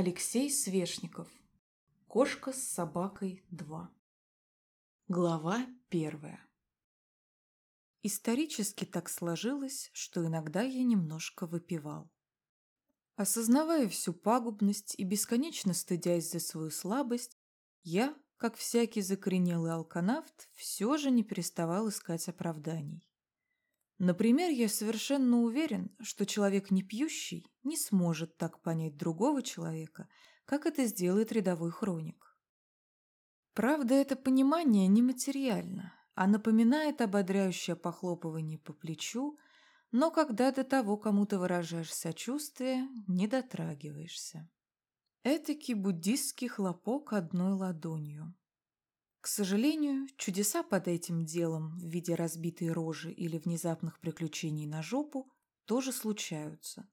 Алексей Свешников. Кошка с собакой 2. Глава первая. Исторически так сложилось, что иногда я немножко выпивал. Осознавая всю пагубность и бесконечно стыдясь за свою слабость, я, как всякий закоренелый алканавт, все же не переставал искать оправданий. Например, я совершенно уверен, что человек не пьющий не сможет так понять другого человека, как это сделает рядовой хроник. Правда, это понимание нематериально, а напоминает ободряющее похлопывание по плечу, но когда до того кому-то выражаешь сочувствие, не дотрагиваешься. Этакий буддистский хлопок одной ладонью. К сожалению, чудеса под этим делом в виде разбитой рожи или внезапных приключений на жопу тоже случаются.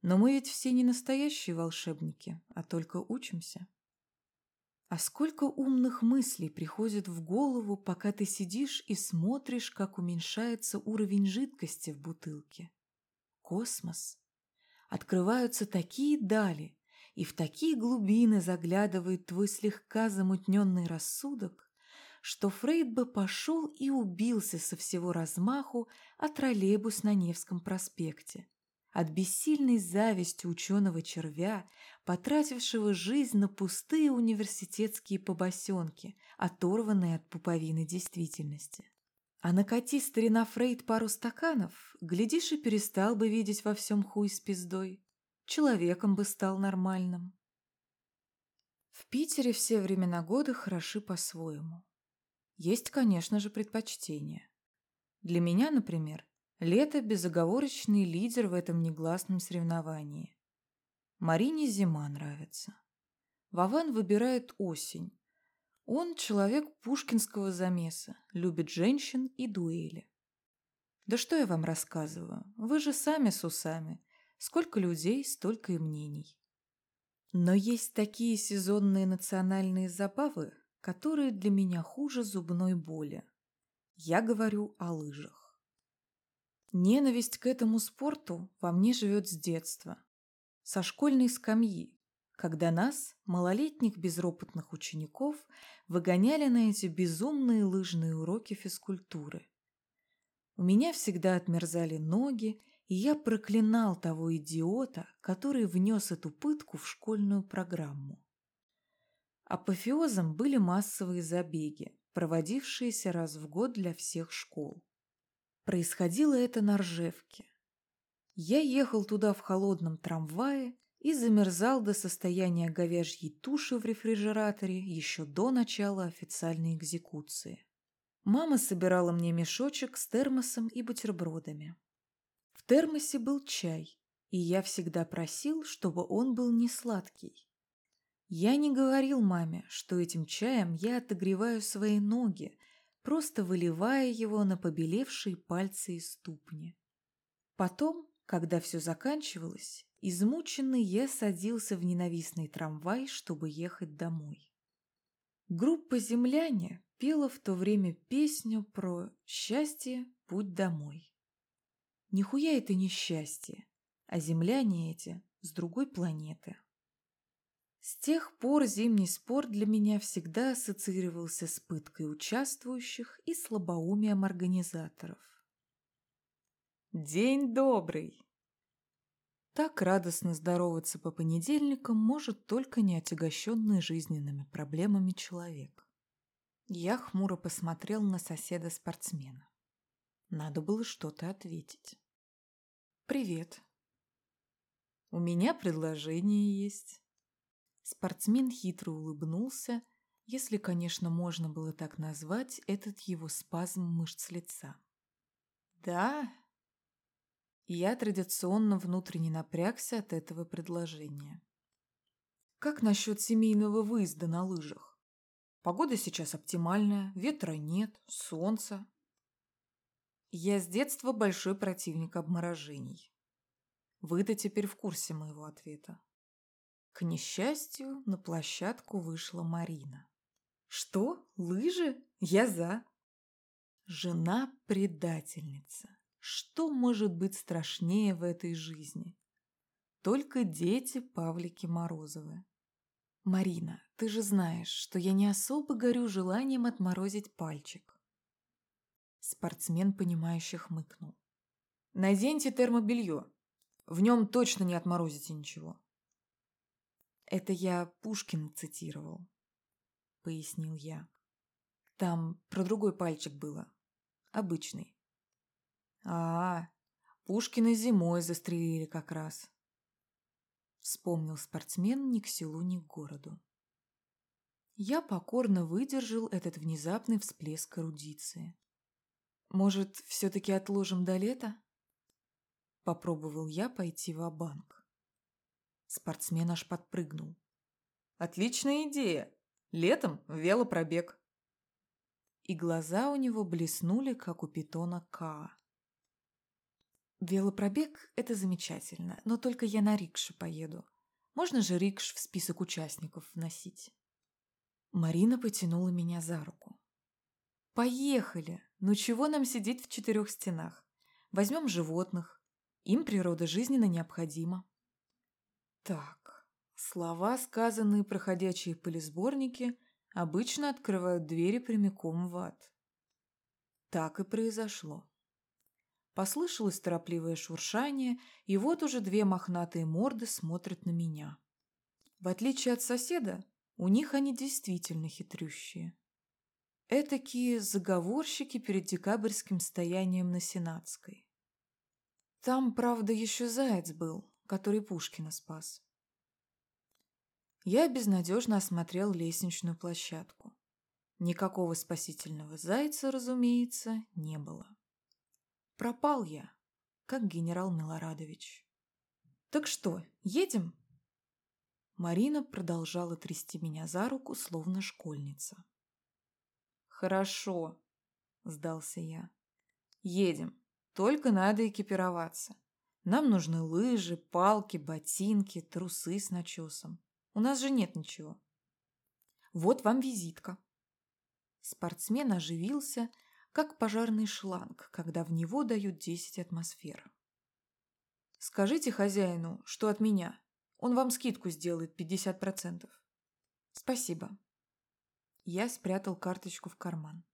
Но мы ведь все не настоящие волшебники, а только учимся. А сколько умных мыслей приходит в голову, пока ты сидишь и смотришь, как уменьшается уровень жидкости в бутылке. Космос. Открываются такие дали, и в такие глубины заглядывает твой слегка замутненный рассудок, что Фрейд бы пошел и убился со всего размаху от троллейбус на Невском проспекте. От бессильной зависти ученого-червя, потратившего жизнь на пустые университетские побосенки, оторванные от пуповины действительности. А накати старина Фрейд пару стаканов, глядишь и перестал бы видеть во всем хуй с пиздой человеком бы стал нормальным. В Питере все времена года хороши по-своему. Есть, конечно же, предпочтения. Для меня, например, лето – безоговорочный лидер в этом негласном соревновании. Марине зима нравится. Вован выбирает осень. Он человек пушкинского замеса, любит женщин и дуэли. Да что я вам рассказываю, вы же сами с усами, Сколько людей, столько и мнений. Но есть такие сезонные национальные забавы, которые для меня хуже зубной боли. Я говорю о лыжах. Ненависть к этому спорту во мне живет с детства. Со школьной скамьи, когда нас, малолетних безропотных учеников, выгоняли на эти безумные лыжные уроки физкультуры. У меня всегда отмерзали ноги, я проклинал того идиота, который внес эту пытку в школьную программу. Апофеозом были массовые забеги, проводившиеся раз в год для всех школ. Происходило это на Ржевке. Я ехал туда в холодном трамвае и замерзал до состояния говяжьей туши в рефрижераторе еще до начала официальной экзекуции. Мама собирала мне мешочек с термосом и бутербродами термосе был чай, и я всегда просил, чтобы он был не сладкий. Я не говорил маме, что этим чаем я отогреваю свои ноги, просто выливая его на побелевшие пальцы и ступни. Потом, когда все заканчивалось, измученный я садился в ненавистный трамвай, чтобы ехать домой. Группа «Земляне» пела в то время песню про «Счастье, путь домой». Нихуя это несчастье, а земляне эти с другой планеты. С тех пор зимний спорт для меня всегда ассоциировался с пыткой участвующих и слабоумием организаторов. День добрый! Так радостно здороваться по понедельникам может только неотягощенный жизненными проблемами человек. Я хмуро посмотрел на соседа-спортсмена. Надо было что-то ответить. «Привет. У меня предложение есть». Спортсмен хитро улыбнулся, если, конечно, можно было так назвать этот его спазм мышц лица. «Да?» Я традиционно внутренне напрягся от этого предложения. «Как насчет семейного выезда на лыжах? Погода сейчас оптимальная, ветра нет, солнца, я с детства большой противник обморожений. Вы-то теперь в курсе моего ответа. К несчастью, на площадку вышла Марина. Что? Лыжи? Я за. Жена-предательница. Что может быть страшнее в этой жизни? только дети Павлики Морозовы. Марина, ты же знаешь, что я не особо горю желанием отморозить пальчик. Спортсмен, понимающе хмыкнул. Наденьте термобелье. В нем точно не отморозите ничего. Это я Пушкина цитировал, пояснил я. Там про другой пальчик было. Обычный. А, -а, -а Пушкина зимой застрелили как раз. Вспомнил спортсмен ни к селу, ни к городу. Я покорно выдержал этот внезапный всплеск эрудиции. «Может, все-таки отложим до лета?» Попробовал я пойти в банк Спортсмен аж подпрыгнул. «Отличная идея! Летом велопробег!» И глаза у него блеснули, как у питона Каа. Велопробег – это замечательно, но только я на рикше поеду. Можно же рикш в список участников вносить? Марина потянула меня за руку. Поехали! Ну чего нам сидеть в четырех стенах? Возьмем животных. Им природа жизненно необходима. Так, слова, сказанные проходящие полисборники, обычно открывают двери прямиком в ад. Так и произошло. Послышалось торопливое шуршание, и вот уже две мохнатые морды смотрят на меня. В отличие от соседа, у них они действительно хитрющие. Этакие заговорщики перед декабрьским стоянием на Сенатской. Там, правда, еще заяц был, который Пушкина спас. Я безнадежно осмотрел лестничную площадку. Никакого спасительного зайца, разумеется, не было. Пропал я, как генерал Милорадович. Так что, едем? Марина продолжала трясти меня за руку, словно школьница. Хорошо, сдался я. Едем, только надо экипироваться. Нам нужны лыжи, палки, ботинки, трусы с начесом. У нас же нет ничего. Вот вам визитка. Спортсмен оживился как пожарный шланг, когда в него дают 10 атмосфер. Скажите хозяину, что от меня. Он вам скидку сделает 50%. Спасибо. Я спрятал карточку в карман.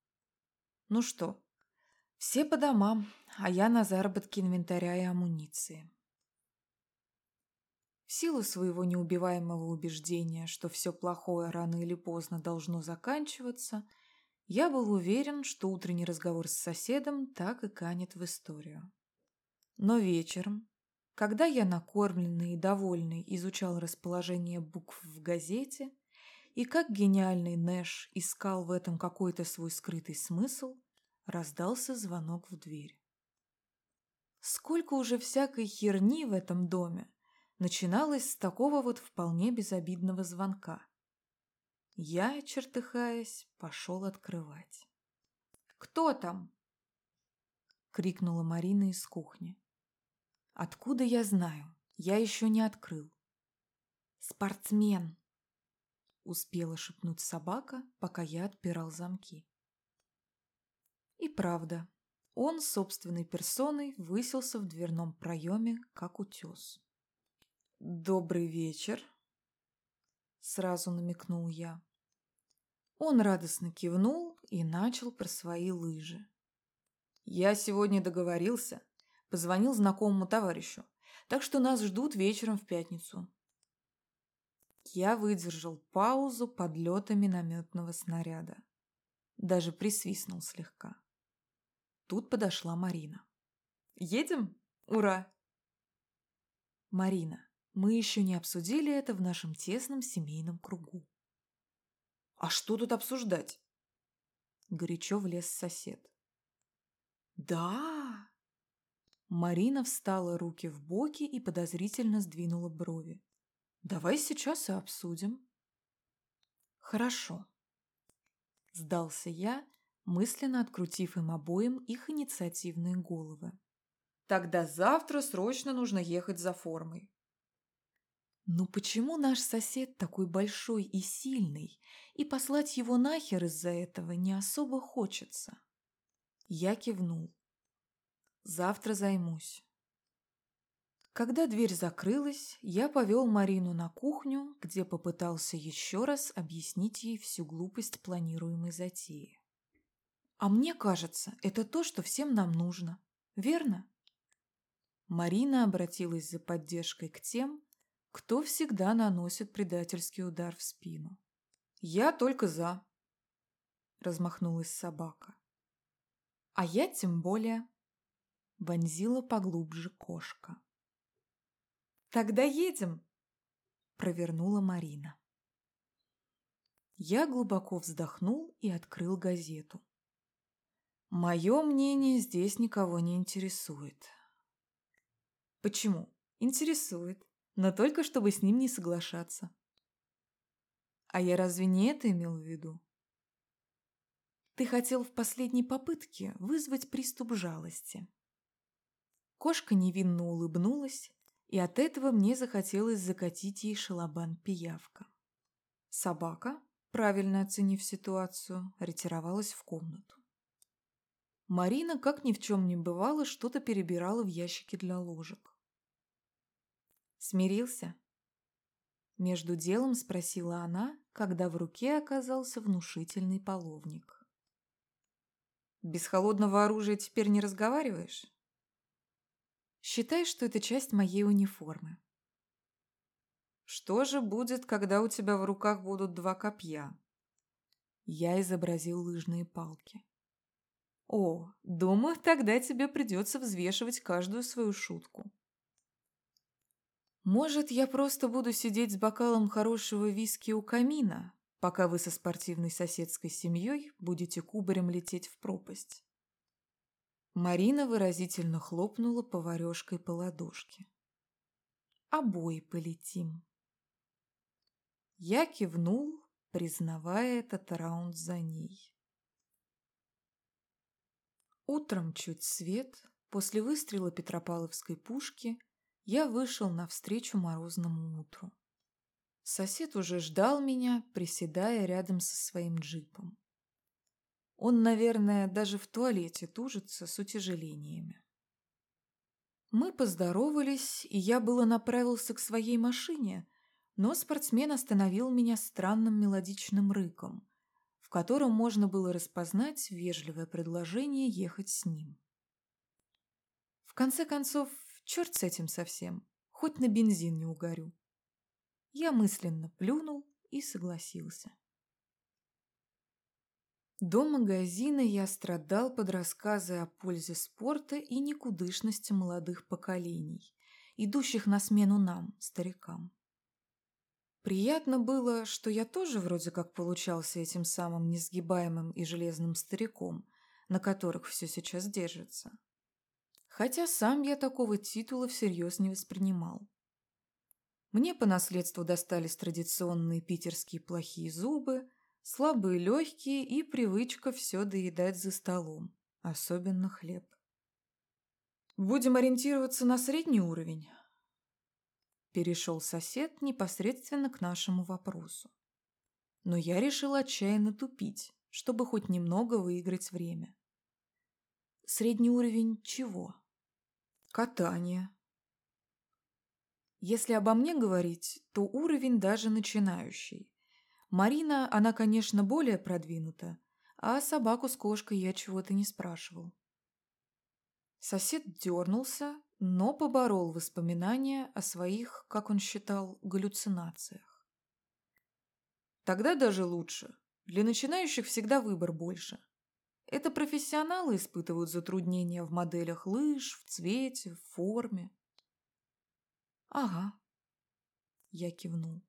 Ну что, все по домам, а я на заработки инвентаря и амуниции. В силу своего неубиваемого убеждения, что все плохое рано или поздно должно заканчиваться – я был уверен, что утренний разговор с соседом так и канет в историю. Но вечером, когда я накормленный и довольный изучал расположение букв в газете и как гениальный Нэш искал в этом какой-то свой скрытый смысл, раздался звонок в дверь. Сколько уже всякой херни в этом доме начиналось с такого вот вполне безобидного звонка. Я, чертыхаясь, пошел открывать. «Кто там?» — крикнула Марина из кухни. «Откуда я знаю? Я еще не открыл». «Спортсмен!» — успела шепнуть собака, пока я отпирал замки. И правда, он собственной персоной высился в дверном проеме, как утес. «Добрый вечер!» сразу намекнул я. Он радостно кивнул и начал про свои лыжи. Я сегодня договорился, позвонил знакомому товарищу, так что нас ждут вечером в пятницу. Я выдержал паузу подлета минометного снаряда. Даже присвистнул слегка. Тут подошла Марина. «Едем? Ура!» «Марина, мы еще не обсудили это в нашем тесном семейном кругу. «А что тут обсуждать?» Горячо влез сосед. «Да!» Марина встала руки в боки и подозрительно сдвинула брови. «Давай сейчас и обсудим». «Хорошо», — сдался я, мысленно открутив им обоим их инициативные головы. «Тогда завтра срочно нужно ехать за формой. Ну почему наш сосед такой большой и сильный, и послать его нахер из-за этого не особо хочется? Я кивнул. Завтра займусь. Когда дверь закрылась, я повел Марину на кухню, где попытался еще раз объяснить ей всю глупость планируемой затеи. «А мне кажется, это то, что всем нам нужно. Верно?» Марина обратилась за поддержкой к тем, кто всегда наносит предательский удар в спину. «Я только за», — размахнулась собака. «А я тем более», — вонзила поглубже кошка. «Тогда едем!» – провернула Марина. Я глубоко вздохнул и открыл газету. Мое мнение здесь никого не интересует. Почему? Интересует, но только чтобы с ним не соглашаться. А я разве не это имел в виду? Ты хотел в последней попытке вызвать приступ жалости. Кошка невинно улыбнулась и от этого мне захотелось закатить ей шалобан-пиявка. Собака, правильно оценив ситуацию, ретировалась в комнату. Марина, как ни в чем не бывало, что-то перебирала в ящике для ложек. «Смирился?» Между делом спросила она, когда в руке оказался внушительный половник. «Без холодного оружия теперь не разговариваешь?» Считай, что это часть моей униформы. Что же будет, когда у тебя в руках будут два копья? Я изобразил лыжные палки. О, думаю, тогда тебе придется взвешивать каждую свою шутку. Может, я просто буду сидеть с бокалом хорошего виски у камина, пока вы со спортивной соседской семьей будете кубарем лететь в пропасть. Марина выразительно хлопнула поварешкой по ладошке. «Обои полетим». Я кивнул, признавая этот раунд за ней. Утром чуть свет, после выстрела Петропавловской пушки, я вышел навстречу морозному утру. Сосед уже ждал меня, приседая рядом со своим джипом. Он, наверное, даже в туалете тужится с утяжелениями. Мы поздоровались, и я было направился к своей машине, но спортсмен остановил меня странным мелодичным рыком, в котором можно было распознать вежливое предложение ехать с ним. В конце концов, черт с этим совсем, хоть на бензин не угорю. Я мысленно плюнул и согласился. До магазина я страдал под рассказы о пользе спорта и никудышности молодых поколений, идущих на смену нам, старикам. Приятно было, что я тоже вроде как получался этим самым несгибаемым и железным стариком, на которых все сейчас держится. Хотя сам я такого титула всерьез не воспринимал. Мне по наследству достались традиционные питерские плохие зубы – слабые легкие и привычка все доедать за столом, особенно хлеб. Будем ориентироваться на средний уровень. Перешел сосед непосредственно к нашему вопросу. Но я решил отчаянно тупить, чтобы хоть немного выиграть время. Средний уровень чего? Катание. Если обо мне говорить, то уровень даже начинающий. Марина, она, конечно, более продвинута, а собаку с кошкой я чего-то не спрашивал. Сосед дернулся, но поборол воспоминания о своих, как он считал, галлюцинациях. Тогда даже лучше. Для начинающих всегда выбор больше. Это профессионалы испытывают затруднения в моделях лыж, в цвете, в форме. Ага. Я кивнул.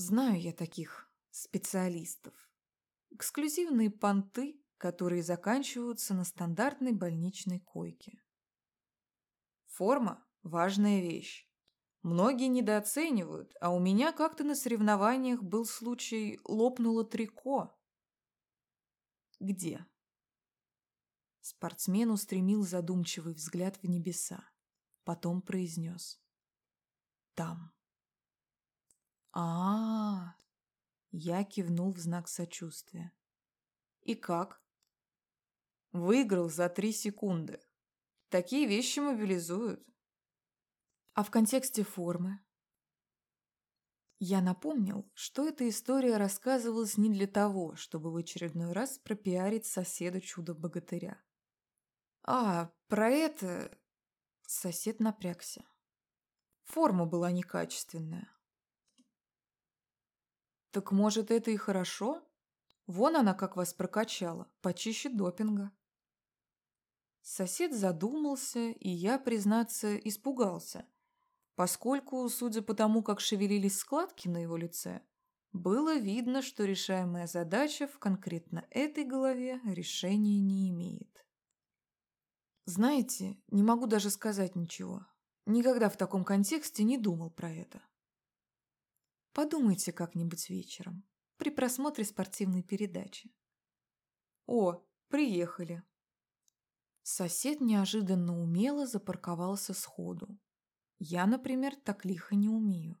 Знаю я таких специалистов. Эксклюзивные понты, которые заканчиваются на стандартной больничной койке. Форма – важная вещь. Многие недооценивают, а у меня как-то на соревнованиях был случай лопнуло трико. Где? Спортсмен устремил задумчивый взгляд в небеса. Потом произнес. Там. А, Я кивнул в знак сочувствия. И как? Выиграл за три секунды. Такие вещи мобилизуют. А в контексте формы? Я напомнил, что эта история рассказывалась не для того, чтобы в очередной раз пропиарить соседа чудо-богатыря. А, про это... Сосед напрягся. Форма была некачественная. Так может, это и хорошо? Вон она как вас прокачала, почище допинга. Сосед задумался, и я, признаться, испугался, поскольку, судя по тому, как шевелились складки на его лице, было видно, что решаемая задача в конкретно этой голове решения не имеет. Знаете, не могу даже сказать ничего. Никогда в таком контексте не думал про это. Подумайте как-нибудь вечером, при просмотре спортивной передачи. О, приехали. Сосед неожиданно умело запарковался сходу. Я, например, так лихо не умею.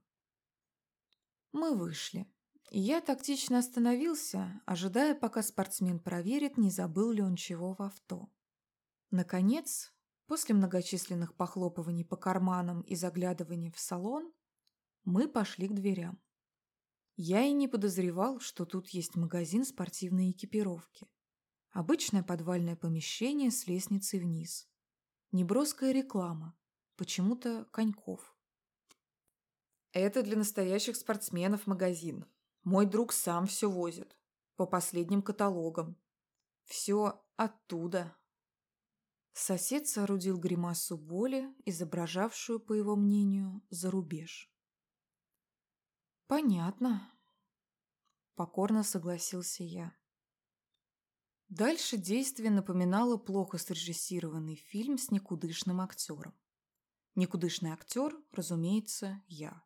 Мы вышли, я тактично остановился, ожидая, пока спортсмен проверит, не забыл ли он чего в авто. Наконец, после многочисленных похлопываний по карманам и заглядываний в салон, мы пошли к дверям. Я и не подозревал, что тут есть магазин спортивной экипировки. Обычное подвальное помещение с лестницей вниз. Неброская реклама. Почему-то коньков. Это для настоящих спортсменов магазин. Мой друг сам все возит. По последним каталогам. Все оттуда. Сосед соорудил гримасу боли, изображавшую, по его мнению, зарубеж. «Понятно», — покорно согласился я. Дальше действие напоминало плохо срежиссированный фильм с никудышным актером. Никудышный актер, разумеется, я.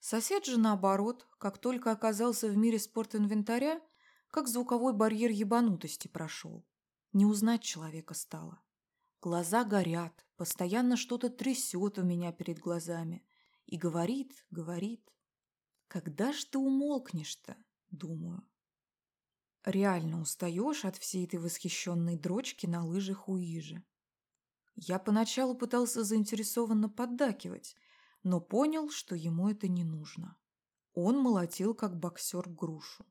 Сосед же, наоборот, как только оказался в мире спортинвентаря, как звуковой барьер ебанутости прошел. Не узнать человека стало. Глаза горят, постоянно что-то трясет у меня перед глазами. И говорит, говорит. Когда ж ты умолкнешь-то, думаю. Реально устаешь от всей этой восхищенной дрочки на лыжах у Ижи. Я поначалу пытался заинтересованно поддакивать, но понял, что ему это не нужно. Он молотил, как боксер грушу.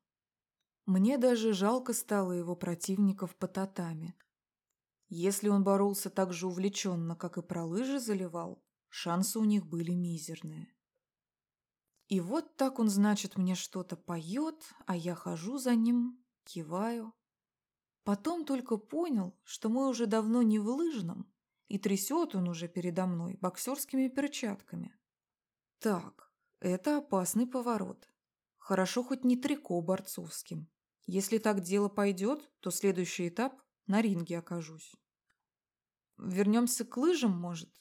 Мне даже жалко стало его противников по татами, если он боролся так же увлеченно, как и про лыжи заливал, шансы у них были мизерные. И вот так он, значит, мне что-то поет, а я хожу за ним, киваю. Потом только понял, что мы уже давно не в лыжном, и трясет он уже передо мной боксерскими перчатками. Так, это опасный поворот. Хорошо хоть не трико борцовским. Если так дело пойдет, то следующий этап на ринге окажусь. Вернемся к лыжам, может?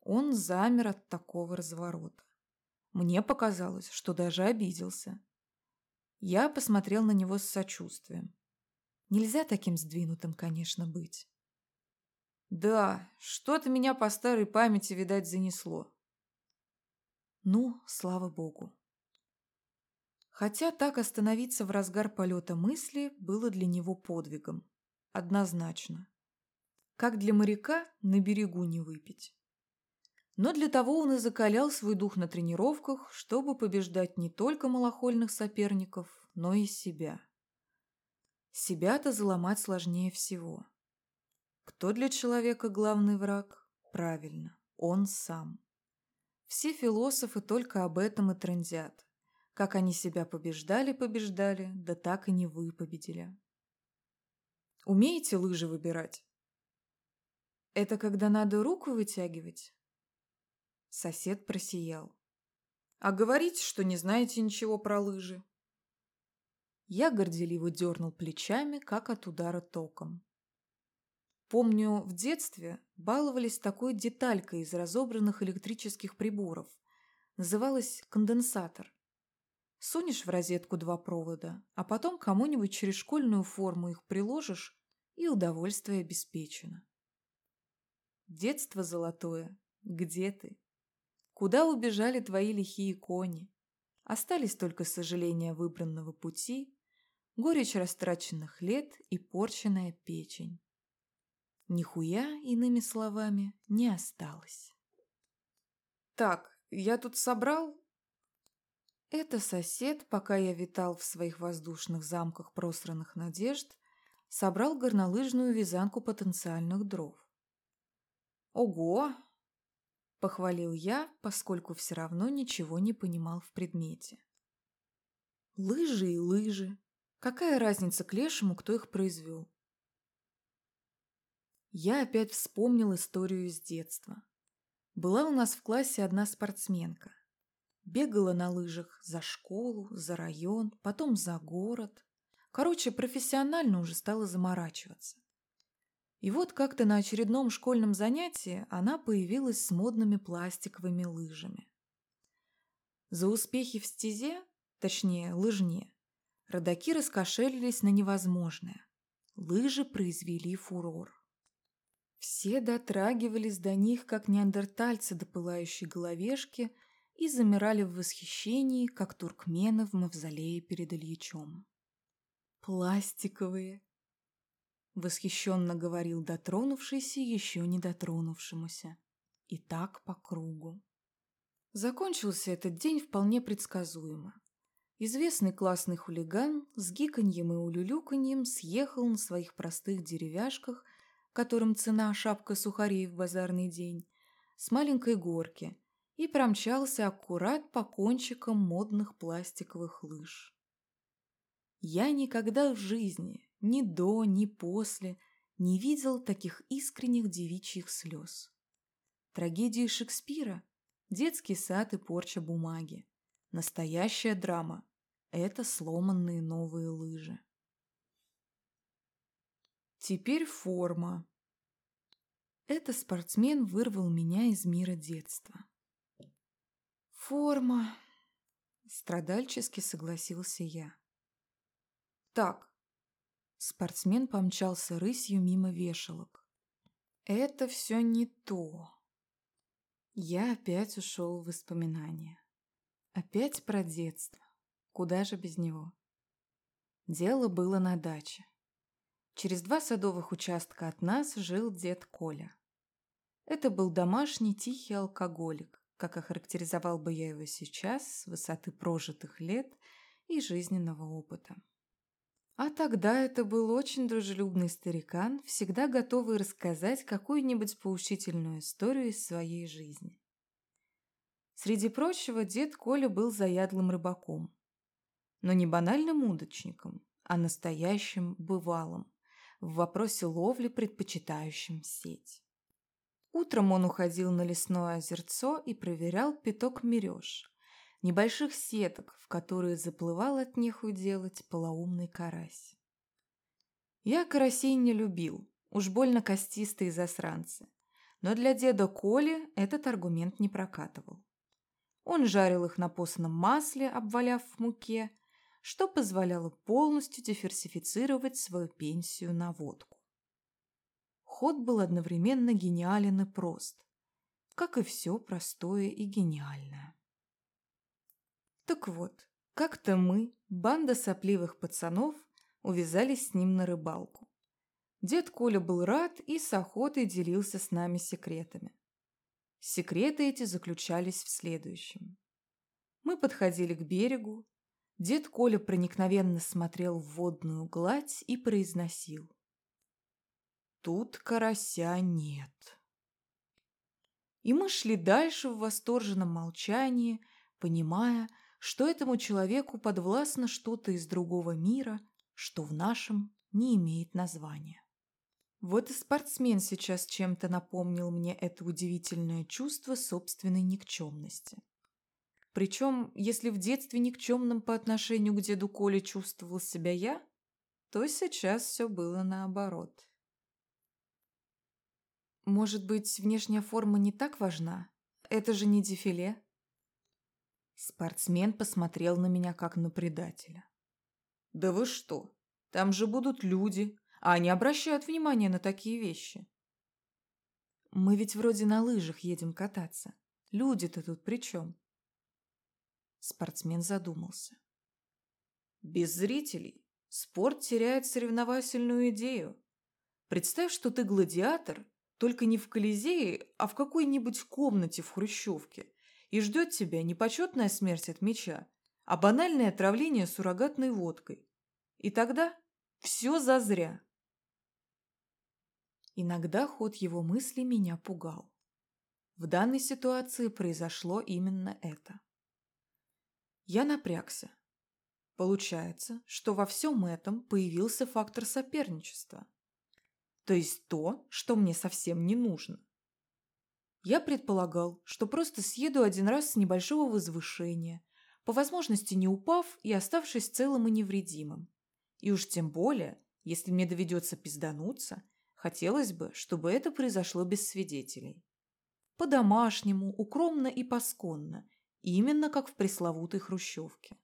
Он замер от такого разворота. Мне показалось, что даже обиделся. Я посмотрел на него с сочувствием. Нельзя таким сдвинутым, конечно, быть. Да, что-то меня по старой памяти, видать, занесло. Ну, слава богу. Хотя так остановиться в разгар полета мысли было для него подвигом. Однозначно. Как для моряка на берегу не выпить. Но для того он и закалял свой дух на тренировках, чтобы побеждать не только малохольных соперников, но и себя. Себя-то заломать сложнее всего. Кто для человека главный враг? Правильно, он сам. Все философы только об этом и трындят. Как они себя побеждали-побеждали, да так и не выпобедили. Умеете лыжи выбирать? Это когда надо руку вытягивать? Сосед просиял. А говорите, что не знаете ничего про лыжи. Я горделиво дернул плечами, как от удара током. Помню, в детстве баловались такой деталькой из разобранных электрических приборов. Называлась конденсатор. Сунешь в розетку два провода, а потом кому-нибудь через школьную форму их приложишь, и удовольствие обеспечено. Детство золотое, где ты? Куда убежали твои лихие кони? Остались только сожаления выбранного пути, горечь растраченных лет и порченная печень. Нихуя, иными словами, не осталось. Так, я тут собрал...» Это сосед, пока я витал в своих воздушных замках просранных надежд, собрал горнолыжную вязанку потенциальных дров. «Ого!» – похвалил я, поскольку все равно ничего не понимал в предмете. «Лыжи и лыжи. Какая разница к лешему, кто их произвел?» Я опять вспомнил историю из детства. Была у нас в классе одна спортсменка. Бегала на лыжах за школу, за район, потом за город. Короче, профессионально уже стала заморачиваться. И вот как-то на очередном школьном занятии она появилась с модными пластиковыми лыжами. За успехи в стезе, точнее лыжне, родаки раскошелились на невозможное. Лыжи произвели фурор. Все дотрагивались до них, как неандертальцы до пылающей головешки, и замирали в восхищении, как туркмены в мавзолее перед Ильичом. «Пластиковые, Восхищенно говорил дотронувшийся еще не дотронувшемуся. И так по кругу. Закончился этот день вполне предсказуемо. Известный классный хулиган с гиканьем и улюлюканьем съехал на своих простых деревяшках, которым цена шапка сухарей в базарный день, с маленькой горки и промчался аккурат по кончикам модных пластиковых лыж. Я никогда в жизни ни до, ни после не видел таких искренних девичьих слез. Трагедии Шекспира – детский сад и порча бумаги. Настоящая драма – это сломанные новые лыжи. Теперь форма. Это спортсмен вырвал меня из мира детства. Форма. Страдальчески согласился я. Так, Спортсмен помчался рысью мимо вешалок. Это все не то. Я опять ушел в воспоминания. Опять про детство. Куда же без него? Дело было на даче. Через два садовых участка от нас жил дед Коля. Это был домашний тихий алкоголик, как охарактеризовал бы я его сейчас с высоты прожитых лет и жизненного опыта. А тогда это был очень дружелюбный старикан, всегда готовый рассказать какую-нибудь поучительную историю из своей жизни. Среди прочего, дед Коля был заядлым рыбаком. Но не банальным удочником, а настоящим бывалым, в вопросе ловли предпочитающим сеть. Утром он уходил на лесное озерцо и проверял пяток мереж, небольших сеток, в которые заплывал от нехуй делать полоумный карась. Я карасей не любил, уж больно костистые засранцы, но для деда Коли этот аргумент не прокатывал. Он жарил их на постном масле, обваляв в муке, что позволяло полностью диверсифицировать свою пенсию на водку. Ход был одновременно гениален и прост, как и все простое и гениальное. Так вот, как-то мы, банда сопливых пацанов, увязались с ним на рыбалку. Дед Коля был рад и с охотой делился с нами секретами. Секреты эти заключались в следующем. Мы подходили к берегу. Дед Коля проникновенно смотрел в водную гладь и произносил. «Тут карася нет». И мы шли дальше в восторженном молчании, понимая, что этому человеку подвластно что-то из другого мира, что в нашем не имеет названия. Вот и спортсмен сейчас чем-то напомнил мне это удивительное чувство собственной никчемности. Причем, если в детстве никчемным по отношению к деду Коле чувствовал себя я, то сейчас все было наоборот. Может быть, внешняя форма не так важна? Это же не дефиле. Спортсмен посмотрел на меня, как на предателя. «Да вы что? Там же будут люди, а они обращают внимание на такие вещи». «Мы ведь вроде на лыжах едем кататься. Люди-то тут при чем?» Спортсмен задумался. «Без зрителей спорт теряет соревновательную идею. Представь, что ты гладиатор, только не в Колизее, а в какой-нибудь комнате в Хрущевке, и ждет тебя не почетная смерть от меча, а банальное отравление суррогатной водкой. И тогда все зазря. Иногда ход его мыслей меня пугал. В данной ситуации произошло именно это. Я напрягся. Получается, что во всем этом появился фактор соперничества. То есть то, что мне совсем не нужно. Я предполагал, что просто съеду один раз с небольшого возвышения, по возможности не упав и оставшись целым и невредимым. И уж тем более, если мне доведется пиздануться, хотелось бы, чтобы это произошло без свидетелей. По-домашнему, укромно и посконно, именно как в пресловутой хрущевке.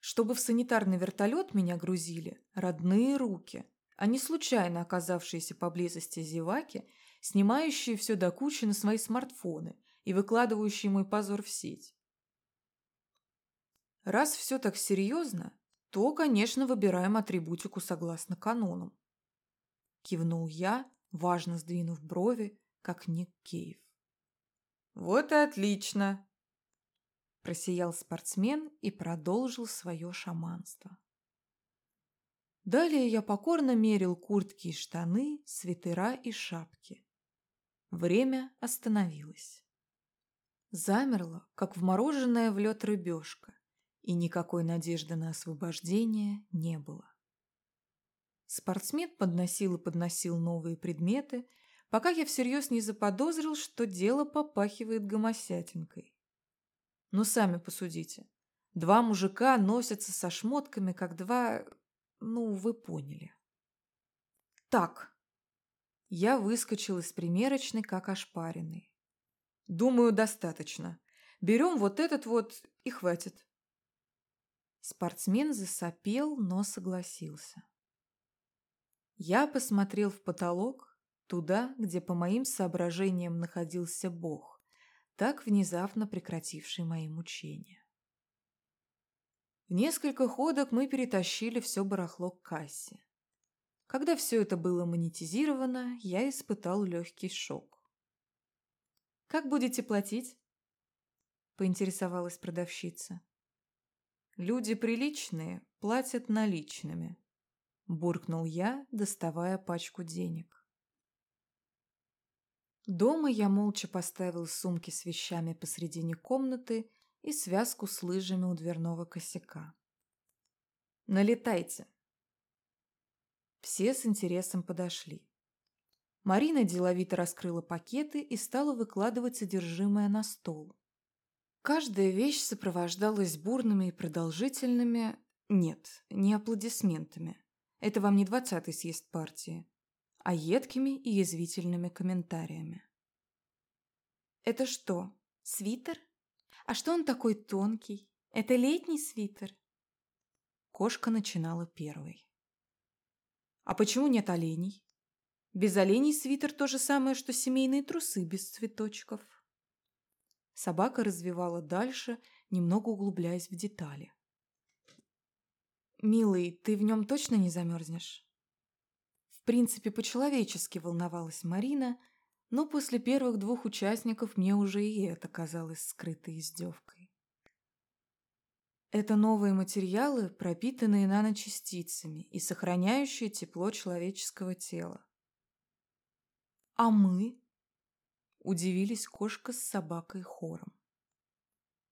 Чтобы в санитарный вертолет меня грузили родные руки, а не случайно оказавшиеся поблизости зеваки, снимающие все до кучи на свои смартфоны и выкладывающие мой позор в сеть. Раз все так серьезно, то, конечно, выбираем атрибутику согласно канонам. Кивнул я, важно сдвинув брови, как Ник Кейв. «Вот и отлично!» Просиял спортсмен и продолжил свое шаманство. Далее я покорно мерил куртки и штаны, свитера и шапки. Время остановилось. Замерло, как вмороженная в лед рыбешка, и никакой надежды на освобождение не было. Спортсмен подносил и подносил новые предметы, пока я всерьез не заподозрил, что дело попахивает гомосятинкой. Ну, сами посудите. Два мужика носятся со шмотками, как два... Ну, вы поняли. Так, я выскочил из примерочной, как ошпаренный. Думаю, достаточно. Берем вот этот вот и хватит. Спортсмен засопел, но согласился. Я посмотрел в потолок, туда, где по моим соображениям находился Бог, так внезапно прекративший мои мучения. В несколько ходок мы перетащили все барахло к кассе. Когда все это было монетизировано, я испытал легкий шок. «Как будете платить?» – поинтересовалась продавщица. «Люди приличные платят наличными», – буркнул я, доставая пачку денег. Дома я молча поставил сумки с вещами посредине комнаты и связку с лыжами у дверного косяка. «Налетайте!» Все с интересом подошли. Марина деловито раскрыла пакеты и стала выкладывать содержимое на стол. Каждая вещь сопровождалась бурными и продолжительными... Нет, не аплодисментами. Это вам не двадцатый съезд партии. А едкими и язвительными комментариями. «Это что, свитер? А что он такой тонкий? Это летний свитер?» Кошка начинала первой. А почему нет оленей? Без оленей свитер то же самое, что семейные трусы без цветочков. Собака развивала дальше, немного углубляясь в детали. «Милый, ты в нем точно не замерзнешь?» В принципе, по-человечески волновалась Марина, но после первых двух участников мне уже и это казалось скрытой издевкой. Это новые материалы, пропитанные наночастицами и сохраняющие тепло человеческого тела. «А мы?» – удивились кошка с собакой хором.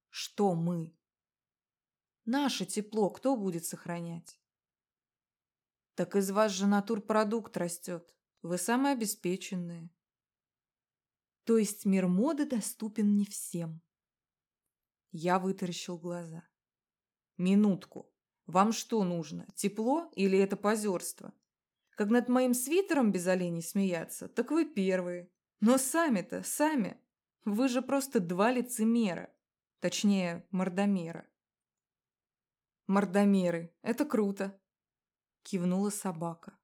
«Что мы?» «Наше тепло кто будет сохранять?» «Так из вас же натурпродукт растет. Вы самые обеспеченные». «То есть мир моды доступен не всем?» Я вытаращил глаза. Минутку. Вам что нужно, тепло или это позерство? Как над моим свитером без оленей смеяться, так вы первые. Но сами-то, сами. Вы же просто два лицемера. Точнее, мордомера. Мордомеры, это круто. Кивнула собака.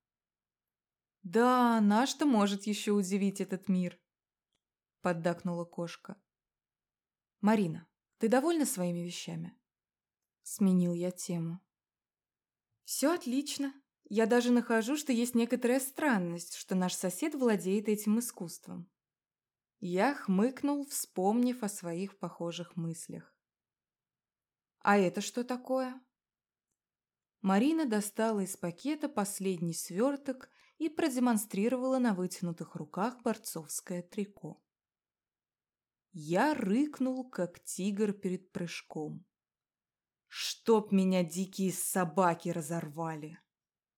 Да, наш-то может еще удивить этот мир. Поддакнула кошка. Марина, ты довольна своими вещами? Сменил я тему. Все отлично. Я даже нахожу, что есть некоторая странность, что наш сосед владеет этим искусством. Я хмыкнул, вспомнив о своих похожих мыслях. «А это что такое?» Марина достала из пакета последний сверток и продемонстрировала на вытянутых руках борцовское трико. Я рыкнул, как тигр перед прыжком. «Чтоб меня дикие собаки разорвали!»